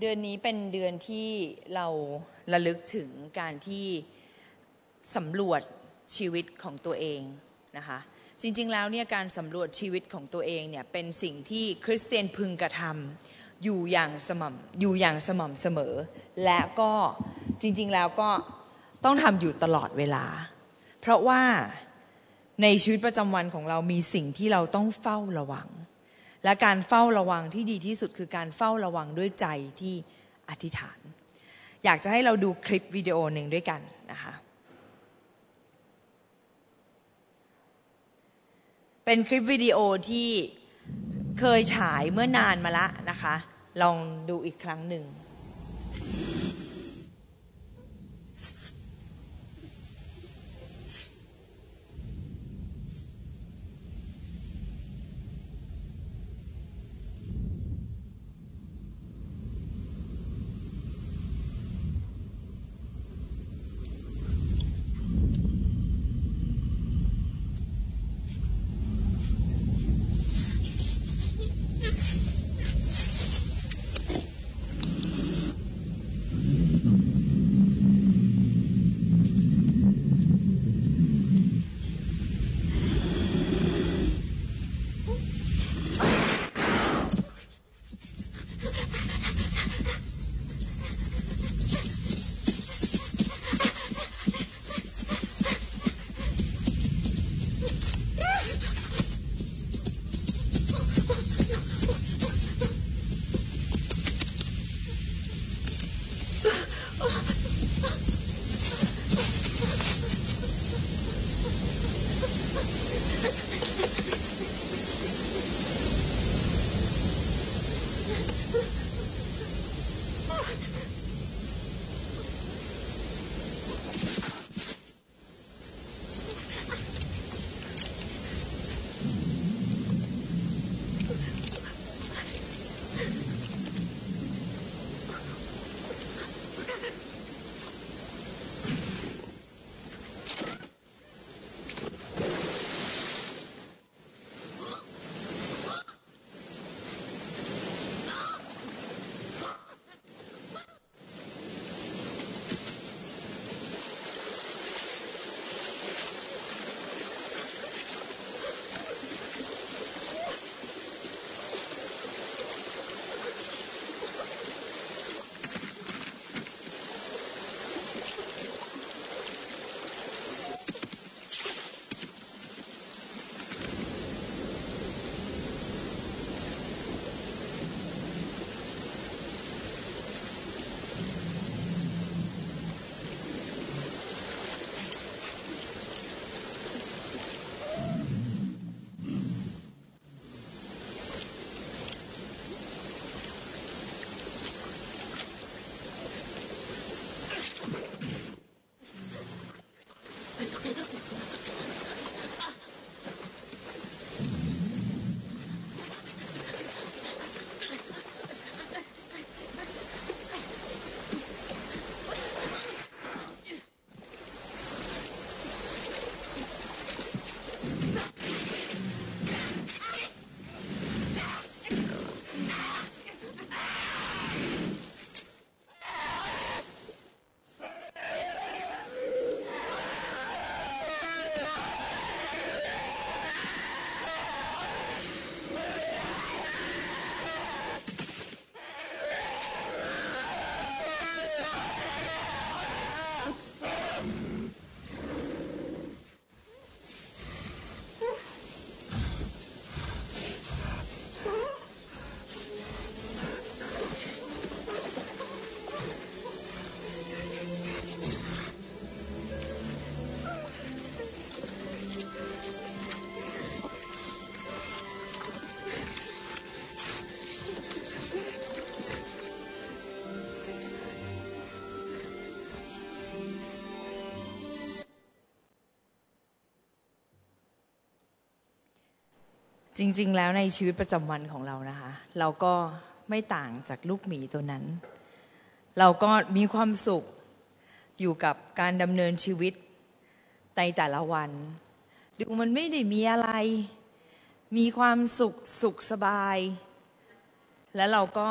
เดือนนี้เป็นเดือนที่เราระลึกถึงการที่สำรวจชีวิตของตัวเองนะคะจริงๆแล้วเนี่ยการสำรวจชีวิตของตัวเองเนี่ยเป็นสิ่งที่คริสเตียนพึงกระทำอยู่อย่างสม่ำอยู่อย่างสม่ำเสมอ และก็จริงๆแล้วก็ต้องทำอยู่ตลอดเวลา เพราะว่าในชีวิตประจำวันของเรามีสิ่งที่เราต้องเฝ้าระวัง และการเฝ้าระวังที่ดีที่สุดคือการเฝ้าระวังด้วยใจที่อธิษฐาน อยากจะให้เราดูคลิปวิดีโอหนึ่งด้วยกันนะคะ เป็นคลิปวิดีโอที่เคยฉายเมื่อนานมาละนะคะ ลองดูอีกครั้งหนึ่ง やった! จริง ๆ แล้วในชีวิตประจำวันของเรานะคะ เราก็ไม่ต่างจากลูกหมีตัวนั้น เราก็มีความสุขอยู่กับการดำเนินชีวิตในแต่ละวัน ดูมันไม่ได้มีอะไร มีความสุขสุขสบาย แล้วเราก็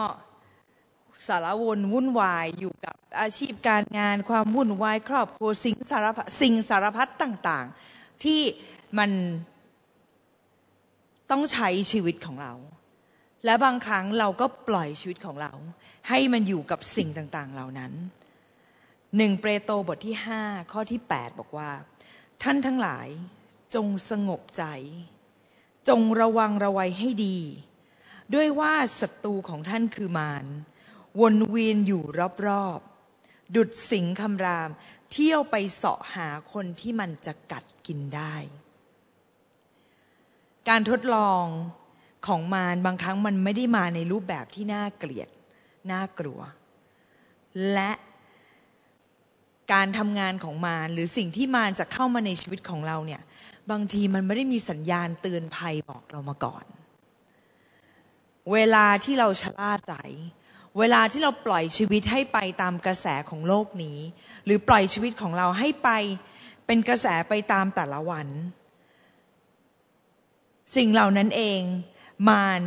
สารวนวุ่นวายอยู่กับอาชีพการงานความวุ่นวายครอบครัวสิ่งสารสิ่งสารพัดต่าง ๆ ที่มัน ต้องใช้ชีวิตของเรา และบางครั้งเราก็ปล่อยชีวิตของเรา ให้มันอยู่กับสิ่งต่างๆ เหล่านั้นหนึ่งเปโตรบทที่ห้าข้อที่แปดบอกว่า ท่านทั้งหลายจงสงบใจ จงระวังระวัยให้ดี ด้วยว่าศัตรูของท่านคือมารวนเวียนอยู่รอบๆ ดุดสิงคำราม เที่ยวไปเสาะหาคนที่มันจะกัดกินได้ การทดลองของมารบางครั้งมันไม่ได้มาในรูปแบบที่น่าเกลียด น่ากลัว และการทำงานของมารหรือสิ่งที่มารจะเข้ามาในชีวิตของเราเนี่ย บางทีมันไม่ได้มีสัญญาณเตือนภัยบอกเรามาก่อน เวลาที่เราชะล่าใจ เวลาที่เราปล่อยชีวิตให้ไปตามกระแสของโลกนี้ หรือปล่อยชีวิตของเราให้ไปเป็นกระแสไปตามแต่ละวัน สิ่งเหล่านั้นเองมัน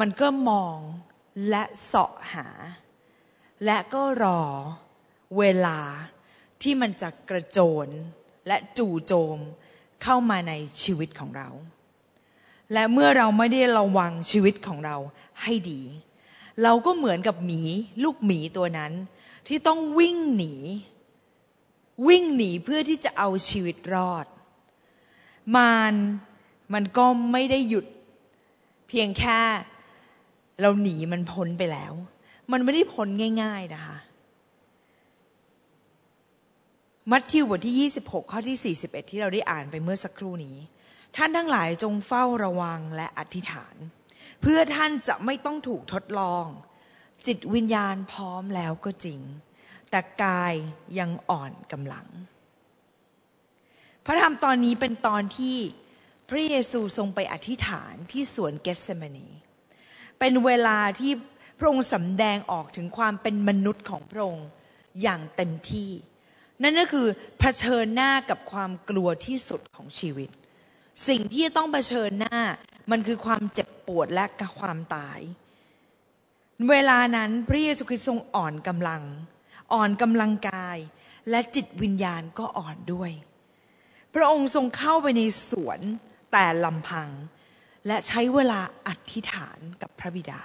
มันก็มองและเสาะหา และก็รอเวลาที่มันจะกระโจนและจู่โจมเข้ามาในชีวิตของเรา และเมื่อเราไม่ได้ระวังชีวิตของเราให้ดี เราก็เหมือนกับหมีลูกหมีตัวนั้น ที่ต้องวิ่งหนี วิ่งหนีเพื่อที่จะเอาชีวิตรอด มาร มันก็ไม่ได้หยุด เพียงแค่เราหนีมันพ้นไปแล้ว มันไม่ได้พ้นง่าย ๆนะคะ มัทธิวบทที่ 26 ข้อที่ 41 ที่เราได้อ่านไปเมื่อสักครู่นี้ ท่านทั้งหลายจงเฝ้าระวังและอธิษฐาน เพื่อท่านจะไม่ต้องถูกทดลอง จิตวิญญาณพร้อมแล้วก็จริง แต่กายยังอ่อนกำลัง พระธรรมตอนนี้เป็นตอนที่ พระเยซูทรงไปอธิษฐานที่สวนเกสเซมานี เป็นเวลาที่พระองค์สำแดงออกถึงความเป็นมนุษย์ของพระองค์อย่างเต็มที่ นั่นก็คือเผชิญหน้ากับความกลัวที่สุดของชีวิต สิ่งที่ต้องเผชิญหน้ามันคือความเจ็บปวดและกับความตาย เวลานั้นพระเยซูคริสต์ทรงอ่อนกำลัง อ่อนกำลังกาย และจิตวิญญาณก็อ่อนด้วย พระองค์ทรงเข้าไปในสวน แต่ลำพัง และใช้เวลาอธิษฐานกับพระบิดา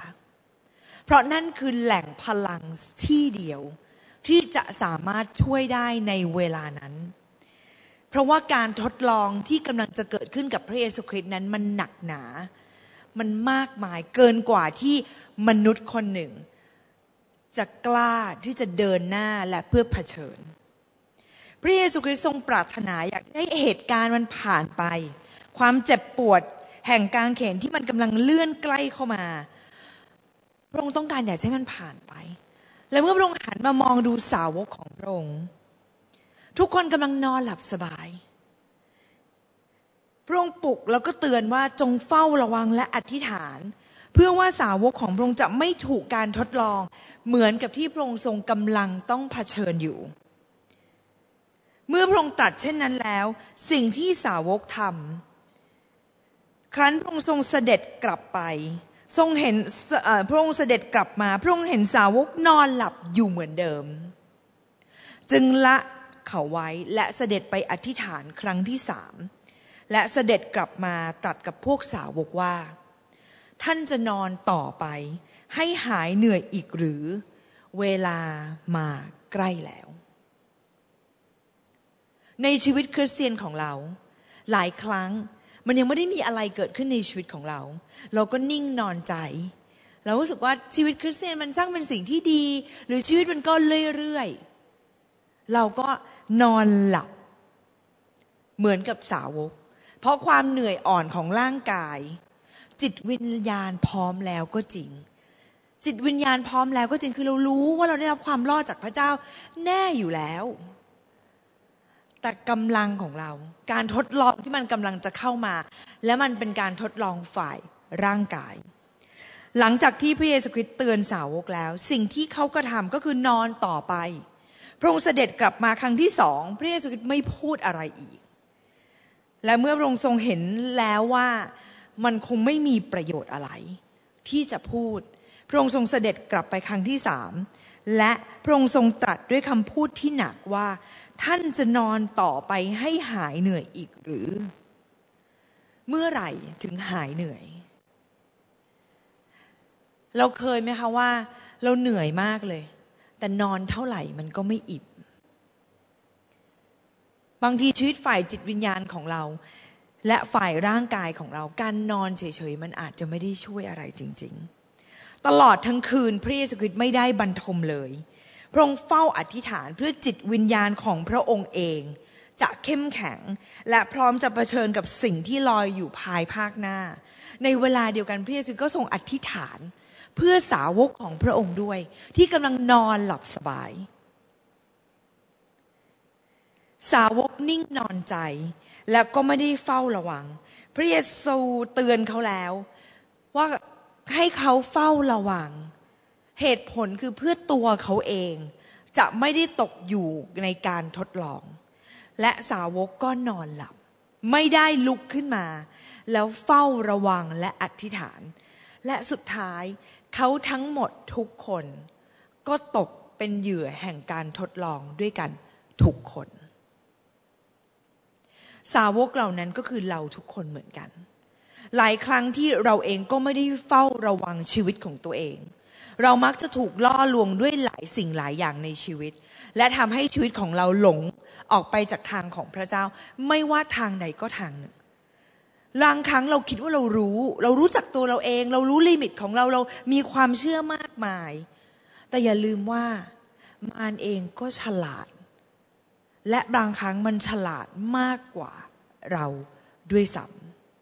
เพราะนั่นคือแหล่งพลังที่เดียวที่จะสามารถช่วยได้ในเวลานั้น เพราะว่าการทดลองที่กำลังจะเกิดขึ้นกับพระเยซูคริสต์นั้นมันหนักหนา มันมากมายเกินกว่าที่มนุษย์คนหนึ่ง จะกล้าที่จะเดินหน้าและเพื่อเผชิญ พระเยซูคริสต์ทรงปรารถนาอยากให้เหตุการณ์มันผ่านไป ความเจ็บปวดแห่งกางเขนที่มันกำลังเลื่อนใกล้เข้ามา พระองค์ต้องการอยากให้มันผ่านไป และเมื่อพระองค์หันมามองดูสาวกของพระองค์ ทุกคนกำลังนอนหลับสบาย พระองค์ปลุกแล้วก็เตือนว่าจงเฝ้าระวังและอธิษฐาน เพื่อว่าสาวกของพระองค์จะไม่ถูกการทดลอง เหมือนกับที่พระองค์ทรงกำลังต้องเผชิญอยู่ เมื่อพระองค์ตรัสเช่นนั้นแล้ว สิ่งที่สาวกทำ ครั้นพระองค์ทรงเสด็จกลับไป ทรงเห็นพระองค์เสด็จกลับมา พระองค์เห็นสาวกนอนหลับอยู่เหมือนเดิม จึงละเขาไว้และเสด็จไปอธิษฐานครั้งที่สามและเสด็จกลับมาตัดกับพวกสาวกว่า ท่านจะนอนต่อไป ให้หายเหนื่อยอีกหรือ เวลามาใกล้แล้ว ในชีวิตคริสเตียนของเรา หลายครั้ง มันยังไม่ได้มีอะไรเกิดขึ้นในชีวิตของเรา เราก็นิ่งนอนใจ เรารู้สึกว่าชีวิตคริสเตียนมันช่างเป็นสิ่งที่ดี หรือชีวิตมันก็เรื่อยๆ เราก็นอนหลับ เหมือนกับสาวก เพราะความเหนื่อยอ่อนของร่างกาย จิตวิญญาณพร้อมแล้วก็จริง จิตวิญญาณพร้อมแล้วก็จริงคือเรารู้ว่าเราได้รับความรอดจากพระเจ้าแน่อยู่แล้ว แต่กำลังของเรา การทดลองที่มันกำลังจะเข้ามา และมันเป็นการทดลองฝ่ายร่างกาย หลังจากที่พระเยซูคริสต์เตือนสาวกแล้ว สิ่งที่เขาก็ทำก็คือนอนต่อไป พระองค์เสด็จกลับมาครั้งที่สองพระเยซูคริสต์ไม่พูดอะไรอีก และเมื่อพระองค์ทรงเห็นแล้วว่ามันคงไม่มีประโยชน์อะไร ที่จะพูด พระองค์ทรงเสด็จกลับไปครั้งที่สามและพระองค์ทรงตรัสด้วยคำพูดที่หนักว่า ท่านจะนอนต่อไปให้หายเหนื่อยอีกหรือ เมื่อไหร่ถึงหายเหนื่อย เราเคยไหมคะว่า เราเหนื่อยมากเลย แต่นอนเท่าไหร่มันก็ไม่อิ่มบางทีชีวิตฝ่ายจิตวิญญาณของเรา และฝ่ายร่างกายของเรา การนอนเฉยๆมันอาจจะไม่ได้ช่วยอะไรจริง ๆ ตลอดทั้งคืนพระเยซูคริสต์ไม่ได้บรรทมเลย พระองค์เฝ้าอธิษฐานเพื่อจิตวิญญาณของพระองค์เอง จะเข้มแข็ง และพร้อมจะะเผชิญกับสิ่งที่ลอยอยู่ภายภาคหน้า ในเวลาเดียวกันพระเยซูก็ทรงอธิษฐาน เพื่อสาวกของพระองค์ด้วย ที่กำลังนอนหลับสบาย สาวกนิ่งนอนใจ แล้วก็ไม่ได้เฝ้าระวัง พระเยซูเตือนเขาแล้ว ว่าให้เขาเฝ้าระวัง เหตุผลคือเพื่อตัวเขาเองจะไม่ได้ตกอยู่ในการทดลอง และสาวกก็นอนหลับ ไม่ได้ลุกขึ้นมา แล้วเฝ้าระวังและอธิษฐาน และสุดท้ายเขาทั้งหมดทุกคน ก็ตกเป็นเหยื่อแห่งการทดลองด้วยกันทุกคน สาวกเหล่านั้นก็คือเราทุกคนเหมือนกัน หลายครั้งที่เราเองก็ไม่ได้เฝ้าระวังชีวิตของตัวเอง เรามักจะถูกล่อลวงด้วยหลายสิ่งหลายอย่างในชีวิต และทำให้ชีวิตของเราหลงออกไปจากทางของพระเจ้า ไม่ว่าทางใดก็ทางหนึ่งบางครั้งเราคิดว่าเรารู้ เรารู้จักตัวเราเอง เรารู้ลิมิตของเราเรามีความเชื่อมากมาย แต่อย่าลืมว่ามารเองก็ฉลาด และบางครั้งมันฉลาดมากกว่าเราด้วยซ้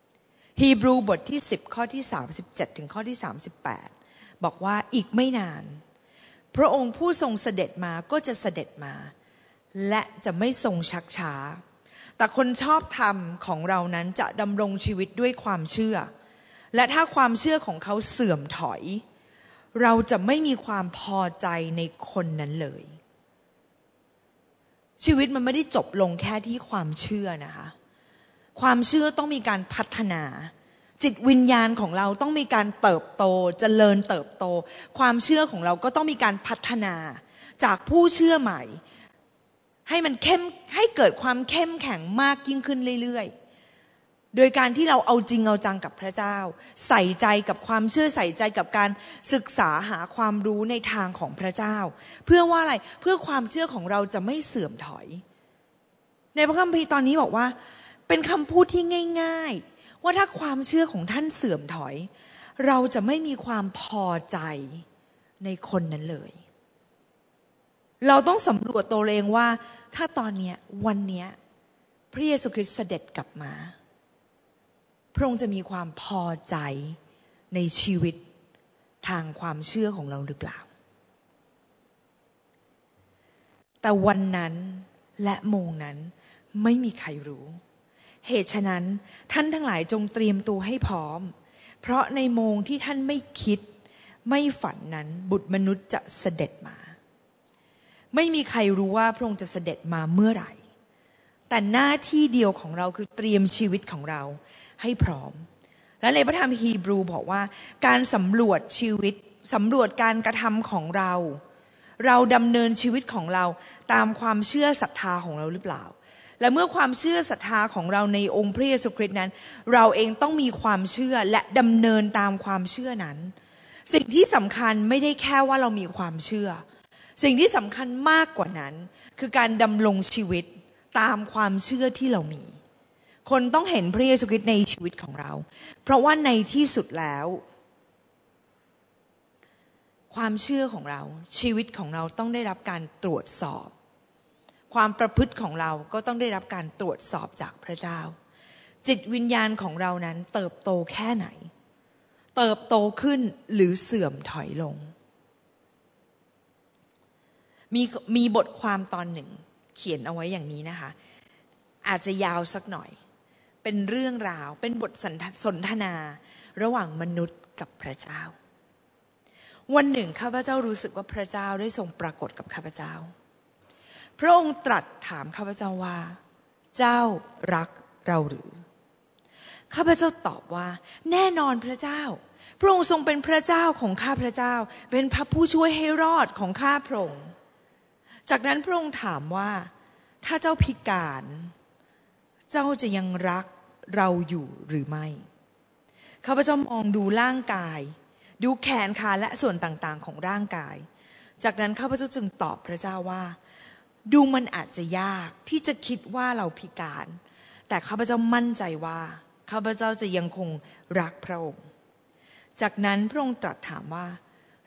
ำฮีบรูบทที่ 10 ข้อที่ 37 ถึงข้อที่ 38 บอกว่าอีกไม่นาน พระองค์ผู้ทรงเสด็จมาก็จะเสด็จมา และจะไม่ทรงชักช้า แต่คนชอบธรรมของเรานั้นจะดำรงชีวิตด้วยความเชื่อ และถ้าความเชื่อของเขาเสื่อมถอย เราจะไม่มีความพอใจในคนนั้นเลย ชีวิตมันไม่ได้จบลงแค่ที่ความเชื่อนะคะ ความเชื่อต้องมีการพัฒนา จิตวิญญาณของเราต้องมีการเติบโตจเจริญเติบโต ความเชื่อของเราก็ต้องมีการพัฒนาจากผู้เชื่อใหม่ ให้มันเข้มให้เกิดความเข้มแข็งมากยิ่งขึ้นเรื่อยๆ โดยการที่เราเอาจริงเอาจังกับพระเจ้า ใส่ใจกับความเชื่อใส่ใจกับการศึกษาหาความรู้ในทางของพระเจ้า เพื่อว่าอะไรเพื่อความเชื่อของเราจะไม่เสื่อมถอย ในพระคัมภีร์ตอนนี้บอกว่า เป็นคำพูดที่ง่าย ๆ ว่าถ้าความเชื่อของท่านเสื่อมถอย เราจะไม่มีความพอใจในคนนั้นเลย เราต้องสำรวจตัวเองว่า ถ้าตอนนี้วันนี้พระเยซูคริสต์เสด็จกลับมา พระองค์จะมีความพอใจในชีวิตทางความเชื่อของเราหรือเปล่า แต่วันนั้นและโมงนั้นไม่มีใครรู้ เหตุฉะนั้นท่านทั้งหลายจงเตรียมตัวให้พร้อม เพราะในโมงที่ท่านไม่คิด ไม่ฝันนั้นบุตรมนุษย์จะเสด็จมา ไม่มีใครรู้ว่าพระองค์จะเสด็จมาเมื่อไหร่ แต่หน้าที่เดียวของเราคือเตรียมชีวิตของเราให้พร้อม และในพระธรรมฮีบรูบอกว่า การสำรวจชีวิตสำรวจการกระทำของเรา เราดำเนินชีวิตของเราตามความเชื่อศรัทธาของเราหรือเปล่า และเมื่อความเชื่อศรัทธาของเราในองค์พระเยซูคริสต์นั้น เราเองต้องมีความเชื่อและดำเนินตามความเชื่อนั้น สิ่งที่สำคัญไม่ได้แค่ว่าเรามีความเชื่อ สิ่งที่สำคัญมากกว่านั้น คือการดำรงชีวิตตามความเชื่อที่เรามี คนต้องเห็นพระเยซูคริสต์ในชีวิตของเรา เพราะว่าในที่สุดแล้ว ความเชื่อของเราชีวิตของเราต้องได้รับการตรวจสอบ ความประพฤติของเราก็ต้องได้รับการตรวจสอบจากพระเจ้า จิตวิญญาณของเรานั้นเติบโตแค่ไหน เติบโตขึ้นหรือเสื่อมถอยลง มีมีบทความตอนหนึ่ง เขียนเอาไว้อย่างนี้นะคะ อาจจะยาวสักหน่อย เป็นเรื่องราวเป็นบทสนทนาระหว่างมนุษย์กับพระเจ้า วันหนึ่งข้าพเจ้ารู้สึกว่าพระเจ้าได้ทรงปรากฏกับข้าพเจ้า พระองค์ตรัสถามข้าพเจ้าว่า เจ้ารักเราหรือ ข้าพเจ้าตอบว่า แน่นอนพระเจ้า พระองค์ทรงเป็นพระเจ้าของข้าพระเจ้า เป็นพระผู้ช่วยให้รอดของข้าพระองค์จากนั้นพระองค์ถามว่า ถ้าเจ้าพิการ เจ้าจะยังรักเราอยู่หรือไม่ข้าพเจ้ามองดูร่างกาย ดูแขนขาและส่วนต่างๆ ของร่างกาย จากนั้นข้าพเจ้าจึงตอบพระเจ้าว่า ดูมันอาจจะยากที่จะคิดว่าเราพิการ แต่ข้าพเจ้ามั่นใจว่าข้าพเจ้าจะยังคงรักพระองค์ จากนั้นพระองค์ตรัสถามว่า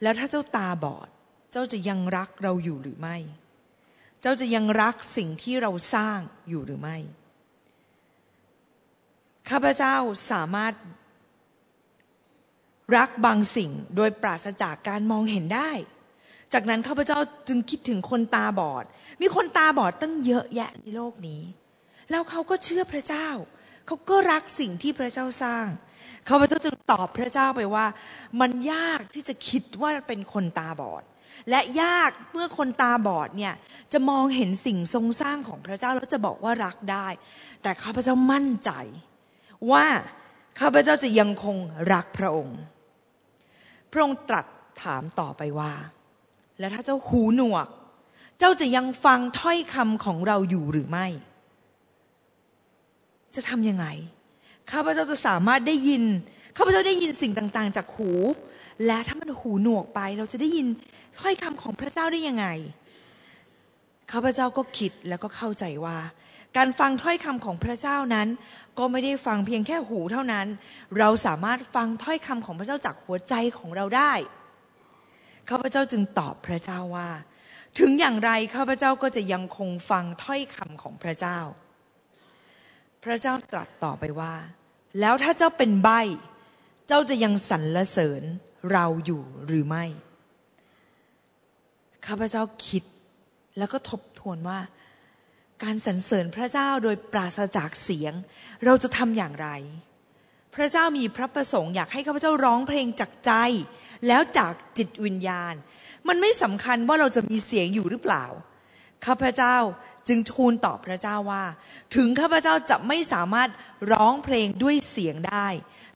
แล้วถ้าเจ้าตาบอด เจ้าจะยังรักเราอยู่หรือไม่ เจ้าจะยังรักสิ่งที่เราสร้างอยู่หรือไม่ ข้าพเจ้าสามารถรักบางสิ่งโดยปราศจากการมองเห็นได้ จากนั้นข้าพเจ้าจึงคิดถึงคนตาบอด มีคนตาบอดตั้งเยอะแยะในโลกนี้ แล้วเขาก็เชื่อพระเจ้า เขาก็รักสิ่งที่พระเจ้าสร้างข้าพเจ้าจึงตอบพระเจ้าไปว่า มันยากที่จะคิดว่าเป็นคนตาบอด และยากเมื่อคนตาบอดเนี่ยจะมองเห็นสิ่งทรงสร้างของพระเจ้าแล้วจะบอกว่ารักได้ แต่ข้าพเจ้ามั่นใจ ว่าข้าพเจ้าจะยังคงรักพระองค์ พระองค์ตรัสถามต่อไปว่า แล้วถ้าเจ้าหูหนวก เจ้าจะยังฟังถ้อยคำของเราอยู่หรือไม่ จะทำยังไง ข้าพเจ้าจะสามารถได้ยิน ข้าพเจ้าได้ยินสิ่งต่าง ๆ จากหู และถ้ามันหูหนวกไป เราจะได้ยินถ้อยคำของพระเจ้าได้ยังไง ข้าพเจ้าก็คิดแล้วก็เข้าใจว่า การฟังถ้อยคำของพระเจ้านั้น ก็ไม่ได้ฟังเพียงแค่หูเท่านั้น เราสามารถฟังถ้อยคำของพระเจ้าจากหัวใจของเราได้ ข้าพเจ้าจึงตอบพระเจ้าว่า ถึงอย่างไรข้าพเจ้าก็จะยังคงฟังถ้อยคำของพระเจ้า พระเจ้าตรัสต่อไปว่า แล้วถ้าเจ้าเป็นใบเจ้าจะยังสรรเสริญเราอยู่หรือไม่ ข้าพเจ้าคิดแล้วก็ทบทวนว่า การสรรเสริญพระเจ้าโดยปราศจากเสียง เราจะทำอย่างไร พระเจ้ามีพระประสงค์อยากให้ข้าพเจ้าร้องเพลงจากใจ แล้วจากจิตวิญญาณ มันไม่สำคัญว่าเราจะมีเสียงอยู่หรือเปล่า ข้าพเจ้าจึงทูลตอบพระเจ้าว่า ถึงข้าพเจ้าจะไม่สามารถร้องเพลงด้วยเสียงได้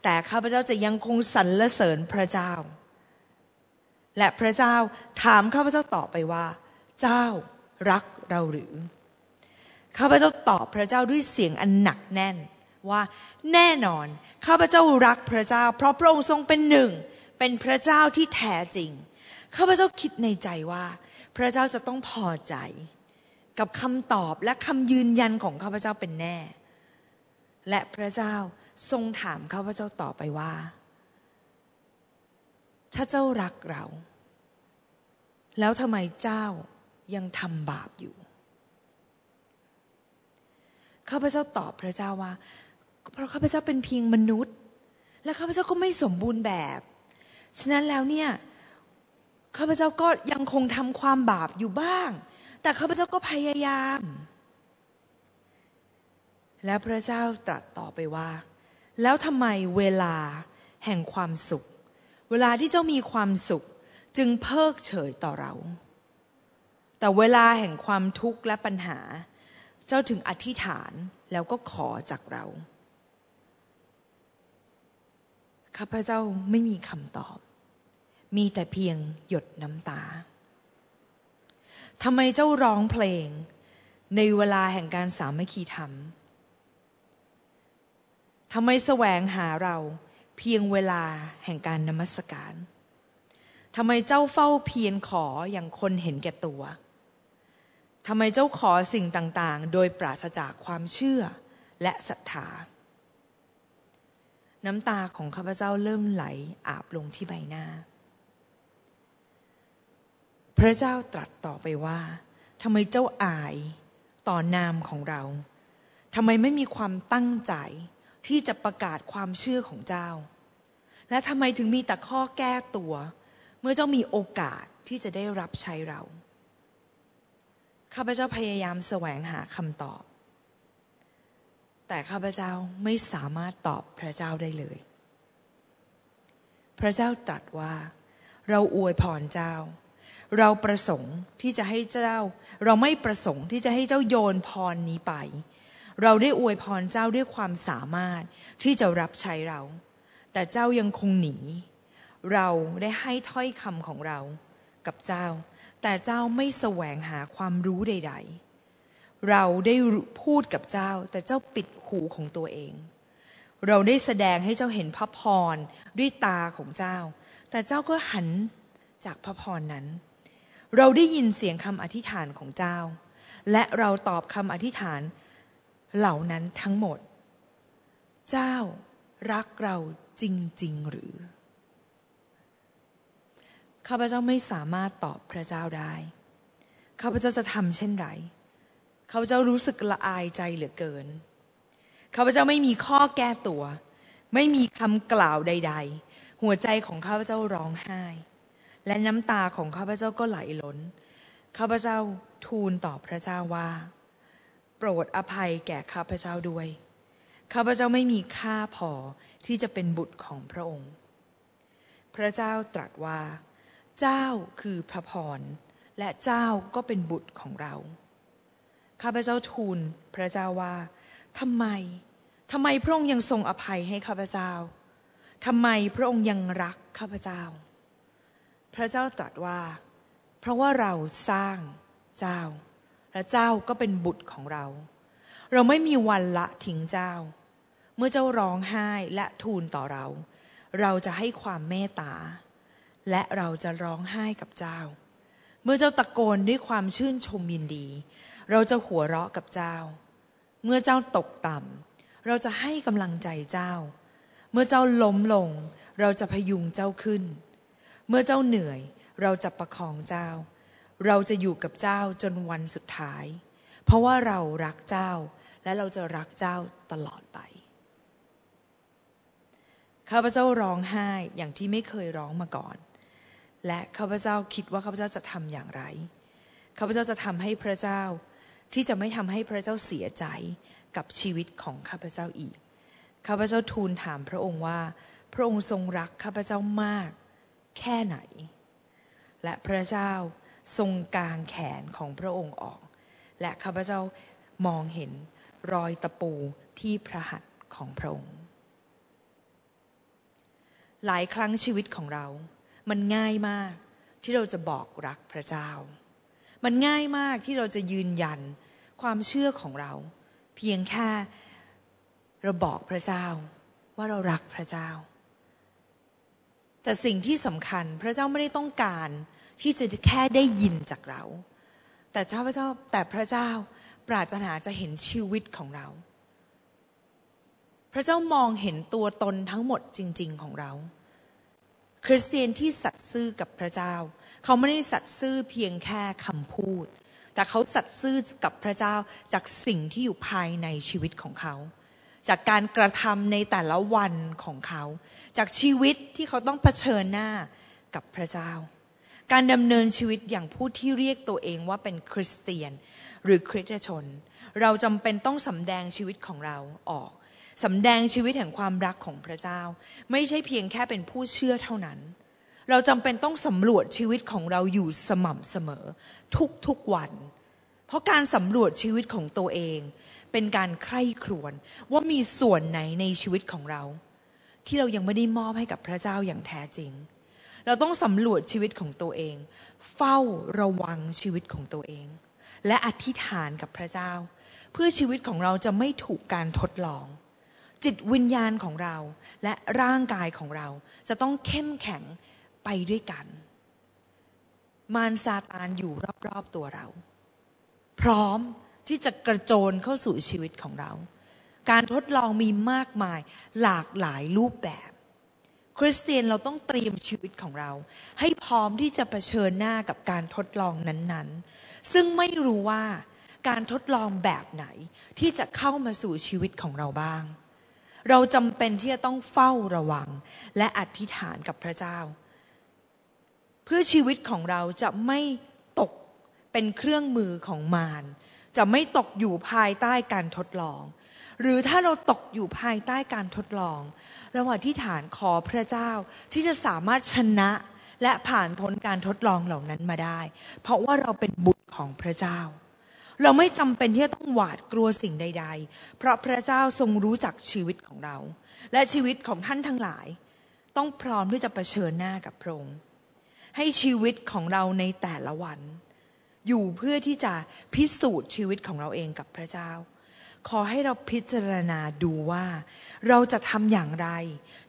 แต่ข้าพเจ้าจะยังคงสรรเสริญพระเจ้า และพระเจ้าถามข้าพเจ้าตอบไปว่า เจ้ารักเราหรือ ข้าพเจ้าตอบพระเจ้าด้วยเสียงอันหนักแน่นว่าแน่นอน ข้าพเจ้ารักพระเจ้า เพราะพระองค์ทรงเป็นหนึ่ง เป็นพระเจ้าที่แท้จริง ข้าพเจ้าคิดในใจว่า พระเจ้าจะต้องพอใจ กับคำตอบและคำยืนยันของข้าพเจ้าเป็นแน่ และพระเจ้าทรงถามข้าพเจ้าต่อไปว่า ถ้าเจ้ารักเรา แล้วทำไมเจ้ายังทำบาปอยู่ ข้าพเจ้าตอบพระเจ้าว่า เพราะข้าพเจ้าเป็นเพียงมนุษย์ และข้าพเจ้าก็ไม่สมบูรณ์แบบ ฉะนั้นแล้วเนี่ยข้าพเจ้าก็ยังคงทำความบาปอยู่บ้าง แต่ข้าพเจ้าก็พยายาม และพระเจ้าตรัสต่อไปว่า แล้วทำไมเวลาแห่งความสุข เวลาที่เจ้ามีความสุข จึงเพิกเฉยต่อเรา แต่เวลาแห่งความทุกข์และปัญหา เจ้าถึงอธิษฐานแล้วก็ขอจากเรา ข้าพเจ้าไม่มีคำตอบ มีแต่เพียงหยดน้ำตาทำไมเจ้าร้องเพลง ในเวลาแห่งการสามัคคีธรรมทำไมแสวงหาเราเพียงเวลาแห่งการนมัสการทำไมเจ้าเฝ้าเพียรขออย่างคนเห็นแก่ตัวทำไมเจ้าขอสิ่งต่าง ๆ โดยปราศจากความเชื่อและศรัทธา น้ำตาของข้าพเจ้าเริ่มไหลอาบลงที่ใบหน้า พระเจ้าตรัสต่อไปว่าทำไมเจ้าอายต่อนามของเราทำไมไม่มีความตั้งใจที่จะประกาศความเชื่อของเจ้า และทำไมถึงมีแต่ข้อแก้ตัว เมื่อเจ้ามีโอกาสที่จะได้รับใช้เรา ข้าพเจ้าพยายามแสวงหาคำตอบ แต่ข้าพเจ้าไม่สามารถตอบพระเจ้าได้เลย พระเจ้าตรัสว่า เราอวยพรเจ้า เราประสงค์ที่จะให้เจ้า เราไม่ประสงค์ที่จะให้เจ้าโยนพรนี้ไป เราได้อวยพรเจ้าด้วยความสามารถที่จะรับใช้เรา แต่เจ้ายังคงหนี เราได้ให้ถ้อยคำของเรากับเจ้า แต่เจ้าไม่แสวงหาความรู้ใด ๆ เราได้พูดกับเจ้า แต่เจ้าปิดหูของตัวเอง เราได้แสดงให้เจ้าเห็นพระพรด้วยตาของเจ้า แต่เจ้าก็หันจากพระพรนั้น เราได้ยินเสียงคำอธิษฐานของเจ้า และเราตอบคำอธิษฐานเหล่านั้นทั้งหมด เจ้ารักเราจริง ๆ หรือ ข้าพเจ้าไม่สามารถตอบพระเจ้าได้ ข้าพเจ้าจะทำเช่นไร ข้าพเจ้ารู้สึกละอายใจเหลือเกิน ข้าพเจ้าไม่มีข้อแก้ตัว ไม่มีคำกล่าวใด ๆ หัวใจของข้าพเจ้าร้องไห้ และน้ำตาของข้าพเจ้าก็ไหลล้น ข้าพเจ้าทูลต่อพระเจ้าว่า โปรดอภัยแก่ข้าพเจ้าด้วย ข้าพเจ้าไม่มีค่าพอที่จะเป็นบุตรของพระองค์ พระเจ้าตรัสว่า เจ้าคือพระพรและเจ้าก็เป็นบุตรของเรา ข้าพเจ้าทูลพระเจ้าว่าทำไมทำไมพระองค์ยังทรงอภัยให้ข้าพเจ้าทำไมพระองค์ยังรักข้าพเจ้า พระเจ้าตรัสว่า เพราะว่าเราสร้างเจ้า และเจ้าก็เป็นบุตรของเรา เราไม่มีวันละทิ้งเจ้า เมื่อเจ้าร้องไห้และทูลต่อเรา เราจะให้ความเมตตา และเราจะร้องไห้กับเจ้า เมื่อเจ้าตะโกนด้วยความชื่นชมยินดี เราจะหัวเราะกับเจ้า เมื่อเจ้าตกต่ำเราจะให้กำลังใจเจ้า เมื่อเจ้าล้มลง เราจะพยุงเจ้าขึ้น เมื่อเจ้าเหนื่อยเราจะประคองเจ้า เราจะอยู่กับเจ้าจนวันสุดท้าย เพราะว่าเรารักเจ้า และเราจะรักเจ้าตลอดไปข้าพเจ้าร้องไห้อย่างที่ไม่เคยร้องมาก่อน และข้าพเจ้าคิดว่าข้าพเจ้าจะทำอย่างไร ข้าพเจ้าจะทำให้พระเจ้า ที่จะไม่ทำให้พระเจ้าเสียใจกับชีวิตของข้าพเจ้าอีก ข้าพเจ้าทูลถามพระองค์ว่า พระองค์ทรงรักข้าพเจ้ามากแค่ไหน และพระเจ้าทรงกางแขนของพระองค์ออก และข้าพเจ้ามองเห็นรอยตะปูที่พระหัตถ์ของพระองค์ หลายครั้งชีวิตของเรา มันง่ายมากที่เราจะบอกรักพระเจ้า มันง่ายมากที่เราจะยืนยันความเชื่อของเรา เพียงแค่เราบอกพระเจ้าว่าเรารักพระเจ้า แต่สิ่งที่สำคัญพระเจ้าไม่ได้ต้องการที่จะแค่ได้ยินจากเรา แต่พระเจ้าแต่พระเจ้าปรารถนาจะเห็นชีวิตของเรา พระเจ้ามองเห็นตัวตนทั้งหมดจริง ๆของเรา คริสเตียนที่สัตย์ซื่อกับพระเจ้า เขาไม่ได้สัตย์ซื่อเพียงแค่คำพูด แต่เขาสัตย์ซื่อกับพระเจ้าจากสิ่งที่อยู่ภายในชีวิตของเขา จากการกระทำในแต่ละวันของเขา จากชีวิตที่เขาต้องเผชิญหน้ากับพระเจ้า การดำเนินชีวิตอย่างผู้ที่เรียกตัวเองว่าเป็นคริสเตียน หรือคริสตชน เราจำเป็นต้องสำแดงชีวิตของเราออกสำแดงชีวิตแห่งความรักของพระเจ้า ไม่ใช่เพียงแค่เป็นผู้เชื่อเท่านั้น เราจำเป็นต้องสำรวจชีวิตของเราอยู่สม่ำเสมอ ทุกๆวัน เพราะการสำรวจชีวิตของตัวเอง เป็นการใคร่ครวญว่ามีส่วนไหนในชีวิตของเรา ที่เรายังไม่ได้มอบให้กับพระเจ้าอย่างแท้จริง เราต้องสำรวจชีวิตของตัวเอง เฝ้าระวังชีวิตของตัวเอง และอธิษฐานกับพระเจ้า เพื่อชีวิตของเราจะไม่ถูกการทดลองจิตวิญญาณของเราและร่างกายของเราจะต้องเข้มแข็ง ไปด้วยกัน มารซาตานอยู่รอบๆตัวเรา พร้อมที่จะกระโจนเข้าสู่ชีวิตของเรา การทดลองมีมากมายหลากหลายรูปแบบ คริสเตียนเราต้องเตรียมชีวิตของเรา ให้พร้อมที่จะเผชิญหน้ากับการทดลองนั้นๆ ซึ่งไม่รู้ว่าการทดลองแบบไหนที่จะเข้ามาสู่ชีวิตของเราบ้าง เราจำเป็นที่จะต้องเฝ้าระวังและอธิษฐานกับพระเจ้า เพื่อชีวิตของเราจะไม่ตกเป็นเครื่องมือของมารจะไม่ตกอยู่ภายใต้การทดลอง หรือถ้าเราตกอยู่ภายใต้การทดลอง เราอธิษฐานขอพระเจ้าที่จะสามารถชนะและผ่านพ้นการทดลองเหล่านั้นมาได้ เพราะว่าเราเป็นบุตรของพระเจ้า เราไม่จำเป็นที่จะต้องหวาดกลัวสิ่งใด ๆ เพราะพระเจ้าทรงรู้จักชีวิตของเรา และชีวิตของท่านทั้งหลาย ต้องพร้อมที่จะเผชิญหน้ากับพระองค์ ให้ชีวิตของเราในแต่ละวัน อยู่เพื่อที่จะพิสูจน์ชีวิตของเราเองกับพระเจ้า ขอให้เราพิจารณาดูว่า เราจะทำอย่างไร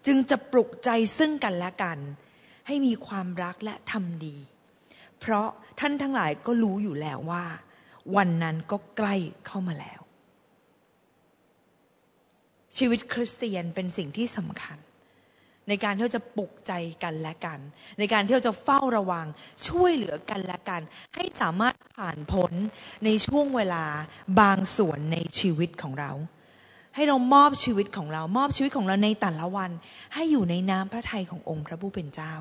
จึงจะปลุกใจซึ่งกันและกัน ให้มีความรักและทำดี เพราะท่านทั้งหลายก็รู้อยู่แล้วว่า วันนั้นก็ใกล้เข้ามาแล้ว ชีวิตคริสเตียนเป็นสิ่งที่สำคัญ ในการที่เราจะปลุกใจกันและกัน ในการที่เราจะเฝ้าระวังช่วยเหลือกันและกัน ให้สามารถผ่านพ้นในช่วงเวลาบางส่วนในชีวิตของเรา ให้เรามอบชีวิตของเรา มอบชีวิตของเราในแต่ละวัน ให้อยู่ในน้ำพระทัยขององค์พระผู้เป็นเจ้า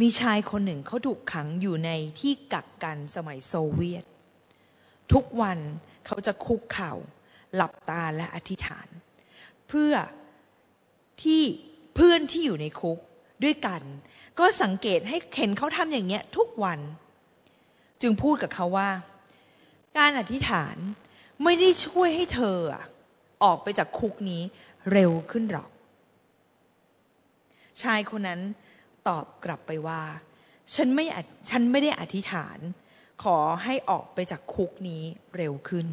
มีชายคนหนึ่งเขาถูกขังอยู่ในที่กักกันสมัยโซเวียต ทุกวันเขาจะคุกเข่าหลับตาและอธิษฐาน เพื่อ ที่เพื่อนที่อยู่ในคุกด้วยกัน ก็สังเกตให้เห็นเขาทำอย่างเงี้ยทุกวัน จึงพูดกับเขาว่า การอธิษฐานไม่ได้ช่วยให้เธอออกไปจากคุกนี้เร็วขึ้นหรอก ชายคนนั้นตอบกลับไปว่า ฉันไม่ฉันไม่ได้อธิษฐาน ขอให้ออกไปจากคุกนี้เร็วขึ้น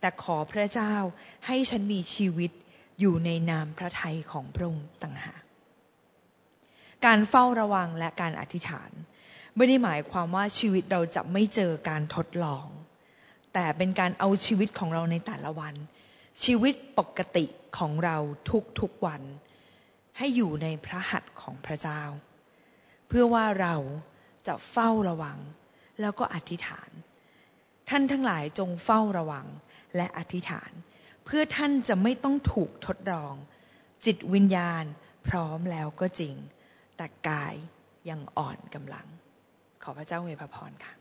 แต่ขอพระเจ้าให้ฉันมีชีวิต อยู่ในนามพระทัยของพระองค์ต่างหากการเฝ้าระวังและการอธิษฐาน ไม่ได้หมายความว่าชีวิตเราจะไม่เจอการทดลอง แต่เป็นการเอาชีวิตของเราในแต่ละวัน ชีวิตปกติของเราทุกๆวัน ให้อยู่ในพระหัตถ์ของพระเจ้า เพื่อว่าเราจะเฝ้าระวังแล้วก็อธิษฐาน ท่านทั้งหลายจงเฝ้าระวังและอธิษฐาน เพื่อท่านจะไม่ต้องถูกทดลอง จิตวิญญาณพร้อมแล้วก็จริง แต่กายยังอ่อนกำลัง ขอพระเจ้าเวพรพรค่ะ